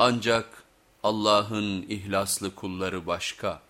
Ancak Allah'ın ihlaslı kulları başka.